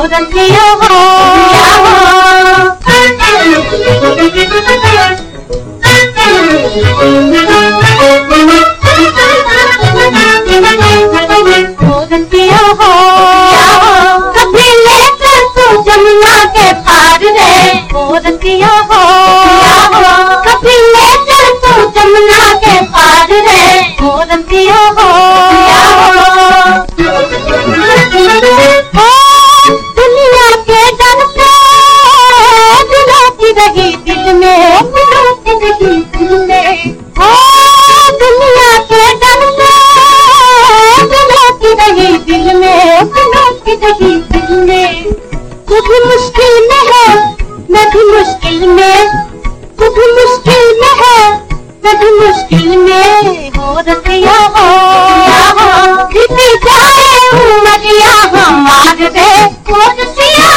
हो हो कभी लेकर तू जमुना के पार रे। ओ रसिया हो कभी लेकर तू जमुना के पार रे हो। दिलों की रही दिल में तू भी मुश्किल में है, मैं भी मुश्किल में। तू भी मुश्किल में है, मैं भी मुश्किल में। हो रतिया हो जाए उमरिया हमार रे रतिया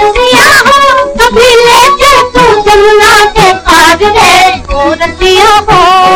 रतिया हो कभी लेके तू जमुना के पार हो रतिया हो